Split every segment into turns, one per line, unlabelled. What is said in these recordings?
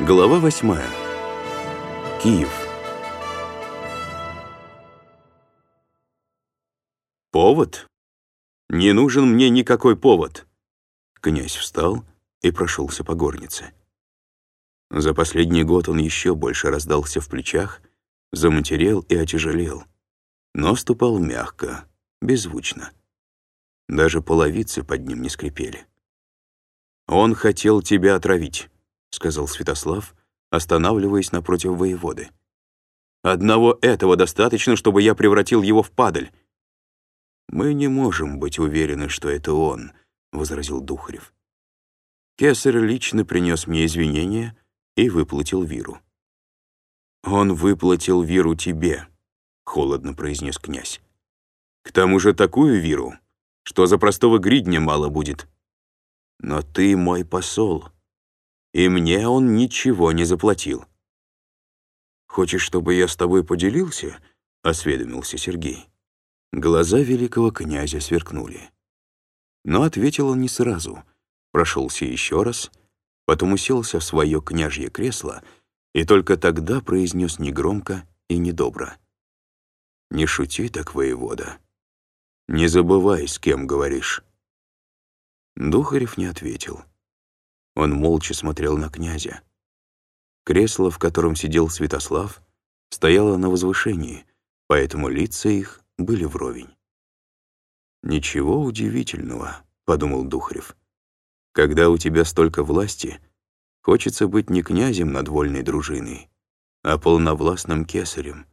Глава восьмая. Киев. Повод? Не нужен мне никакой повод. Князь встал и прошелся по горнице. За последний год он еще больше раздался в плечах, заматерел и отяжелел, но ступал мягко, беззвучно. Даже половицы под ним не скрипели. «Он хотел тебя отравить», — сказал Святослав, останавливаясь напротив воеводы. «Одного этого достаточно, чтобы я превратил его в падаль». «Мы не можем быть уверены, что это он», — возразил Духарев. Кесарь лично принес мне извинения и выплатил Виру. «Он выплатил Виру тебе», — холодно произнес князь. «К тому же такую Виру, что за простого гридня мало будет. Но ты мой посол, и мне он ничего не заплатил». «Хочешь, чтобы я с тобой поделился?» — осведомился Сергей. Глаза великого князя сверкнули. Но ответил он не сразу, прошелся еще раз, потом уселся в свое княжье кресло и только тогда произнес негромко и недобро. «Не шути так, воевода. Не забывай, с кем говоришь». Духарев не ответил. Он молча смотрел на князя. Кресло, в котором сидел Святослав, стояло на возвышении, поэтому лица их были вровень. «Ничего удивительного», — подумал Духарев. «Когда у тебя столько власти, хочется быть не князем над вольной дружиной, а полновластным кесарем».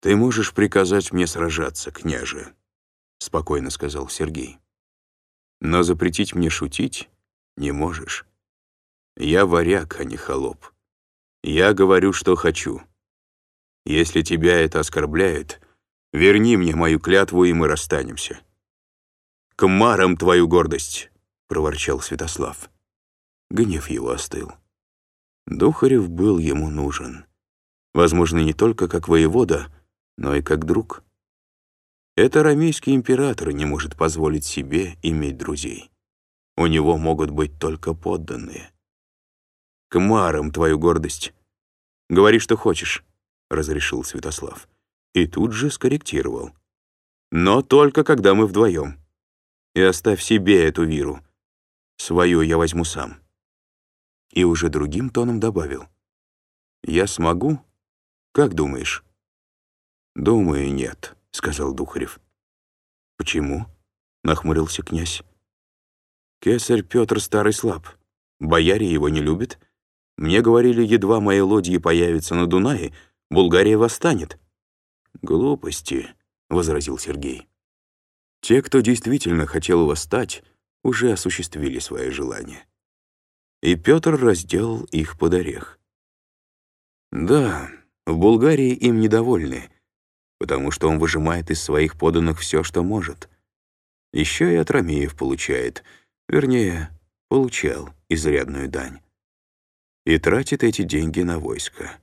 «Ты можешь приказать мне сражаться, княже», — спокойно сказал Сергей. «Но запретить мне шутить не можешь. Я варяг, а не холоп. Я говорю, что хочу. Если тебя это оскорбляет, верни мне мою клятву, и мы расстанемся». «К марам твою гордость!» — проворчал Святослав. Гнев его остыл. Духарев был ему нужен. Возможно, не только как воевода, но и как друг. Это рамейский император не может позволить себе иметь друзей. У него могут быть только подданные. К марам твою гордость. Говори, что хочешь, — разрешил Святослав. И тут же скорректировал. Но только когда мы вдвоем. И оставь себе эту виру. Свою я возьму сам. И уже другим тоном добавил. Я смогу? Как думаешь? Думаю, нет, — сказал Духарев. Почему? — нахмурился князь. Кесарь Петр старый слаб. Бояре его не любят. Мне говорили, едва мои лодьи появятся на Дунае, Булгария восстанет. «Глупости», — возразил Сергей. «Те, кто действительно хотел восстать, уже осуществили свое желание. И Петр разделал их под орех. Да, в Булгарии им недовольны, потому что он выжимает из своих поданных все, что может. Еще и от Ромеев получает — Вернее, получал изрядную дань. И тратит эти деньги на войско.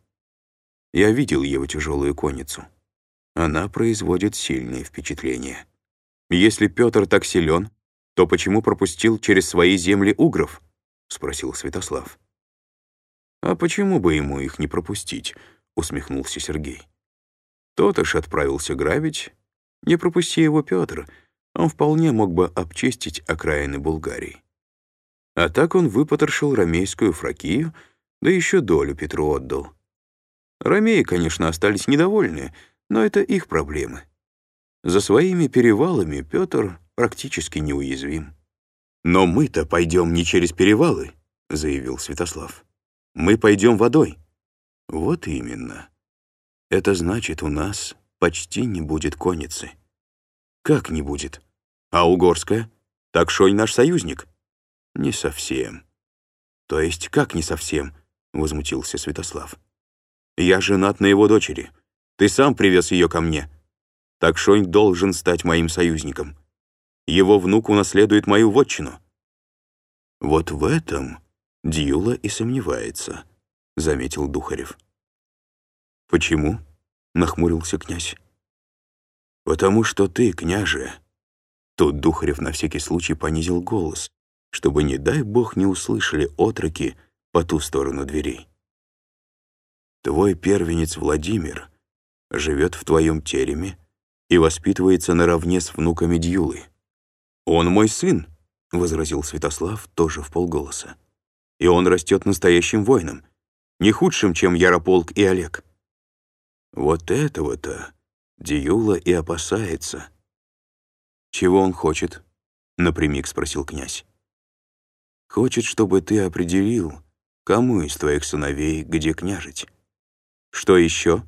Я видел его тяжелую конницу. Она производит сильное впечатление. Если Петр так силен, то почему пропустил через свои земли угров? — спросил Святослав. «А почему бы ему их не пропустить?» — усмехнулся Сергей. Тотож отправился грабить. Не пропусти его Петр — он вполне мог бы обчистить окраины Булгарии. А так он выпотрошил ромейскую фракию, да еще долю Петру отдал. Ромеи, конечно, остались недовольны, но это их проблемы. За своими перевалами Петр практически неуязвим. «Но мы-то пойдем не через перевалы», — заявил Святослав. «Мы пойдем водой». «Вот именно. Это значит, у нас почти не будет конницы». «Как не будет?» А Угорская? Такшой наш союзник? Не совсем. То есть как не совсем? Возмутился Святослав. Я женат на его дочери. Ты сам привез ее ко мне. Такшонь должен стать моим союзником. Его внук унаследует мою вотчину. Вот в этом Дьюла и сомневается, заметил Духарев. Почему? нахмурился князь. Потому что ты, княже, Тут Духарев на всякий случай понизил голос, чтобы, не дай бог, не услышали отроки, по ту сторону дверей. Твой первенец Владимир живет в твоем тереме и воспитывается наравне с внуками Дьюлы. «Он мой сын», — возразил Святослав тоже в полголоса. «И он растет настоящим воином, не худшим, чем Ярополк и Олег». Вот этого-то Дьюла и опасается. «Чего он хочет?» — напрямик спросил князь. «Хочет, чтобы ты определил, кому из твоих сыновей где княжить. Что еще?»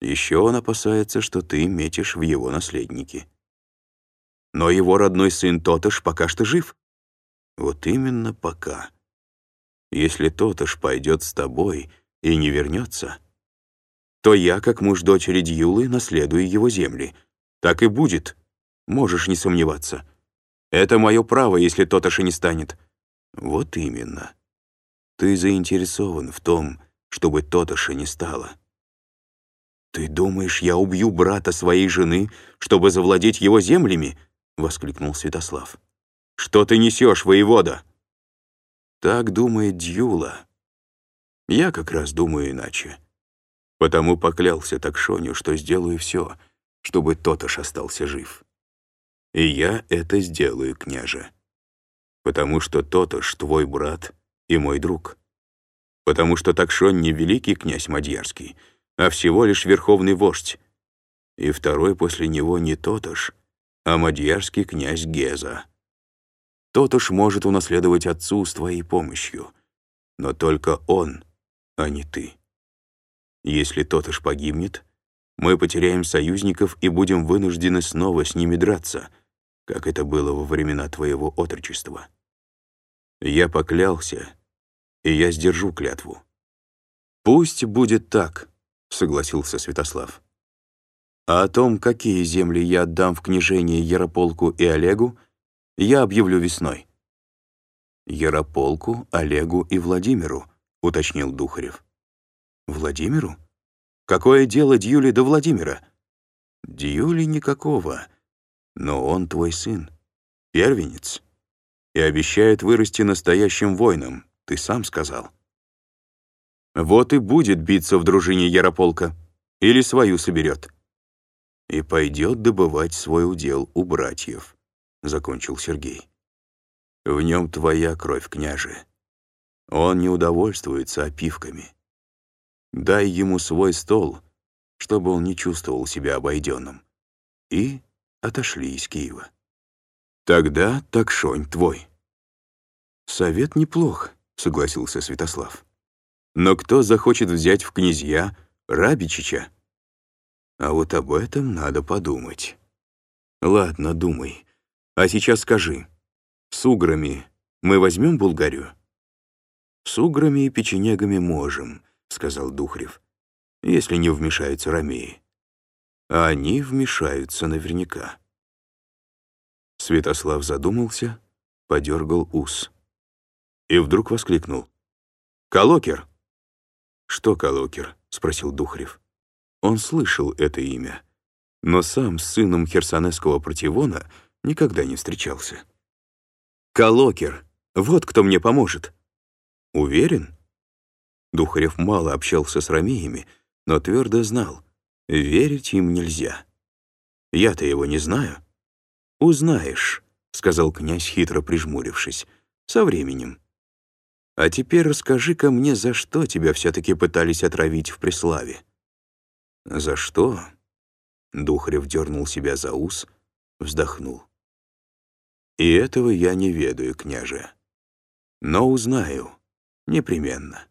Еще он опасается, что ты метишь в его наследники. Но его родной сын Тотыш пока что жив. Вот именно пока. Если Тотыш пойдет с тобой и не вернется, то я, как муж дочери Дьюлы, наследую его земли. Так и будет, можешь не сомневаться. Это мое право, если Тотыша не станет. Вот именно. Ты заинтересован в том, чтобы Тотыша не стало. «Ты думаешь, я убью брата своей жены, чтобы завладеть его землями?» — воскликнул Святослав. «Что ты несешь, воевода?» Так думает Дьюла. Я как раз думаю иначе. Потому поклялся Такшоню, что сделаю все, чтобы Тотош остался жив. И я это сделаю, княже. Потому что Тотош твой брат и мой друг. Потому что Такшон не великий князь Мадьярский — а всего лишь верховный вождь. И второй после него не Тотош, а мадьярский князь Геза. Тотош может унаследовать отцу с твоей помощью, но только он, а не ты. Если Тотош погибнет, мы потеряем союзников и будем вынуждены снова с ними драться, как это было во времена твоего отрочества. Я поклялся, и я сдержу клятву. Пусть будет так, — согласился Святослав. «А о том, какие земли я отдам в княжение Ярополку и Олегу, я объявлю весной». «Ярополку, Олегу и Владимиру», — уточнил Духарев. «Владимиру? Какое дело Дьюли до Владимира?» «Дьюли никакого, но он твой сын, первенец, и обещает вырасти настоящим воином, ты сам сказал». Вот и будет биться в дружине Ярополка. Или свою соберет. И пойдет добывать свой удел у братьев, — закончил Сергей. В нем твоя кровь, княже. Он не удовольствуется опивками. Дай ему свой стол, чтобы он не чувствовал себя обойденным. И отошли из Киева. Тогда такшонь твой. Совет неплох, — согласился Святослав. Но кто захочет взять в князья Рабичича? А вот об этом надо подумать. Ладно, думай. А сейчас скажи, с уграми мы возьмем Булгарию? С уграми и печенегами можем, сказал Духрев, если не вмешаются ромеи. А они вмешаются наверняка. Святослав задумался, подергал ус. И вдруг воскликнул. «Калокир!» «Что Калокир?» — спросил Духарев. Он слышал это имя, но сам с сыном херсонесского протевона никогда не встречался. «Калокир! Вот кто мне поможет!» «Уверен?» Духарев мало общался с ромеями, но твердо знал, верить им нельзя. «Я-то его не знаю». «Узнаешь», — сказал князь, хитро прижмурившись, — «со временем». А теперь расскажи-ка мне, за что тебя все-таки пытались отравить в Преславе?» «За что?» Духарев дернул себя за ус, вздохнул. «И этого я не ведаю, княже. Но узнаю. Непременно».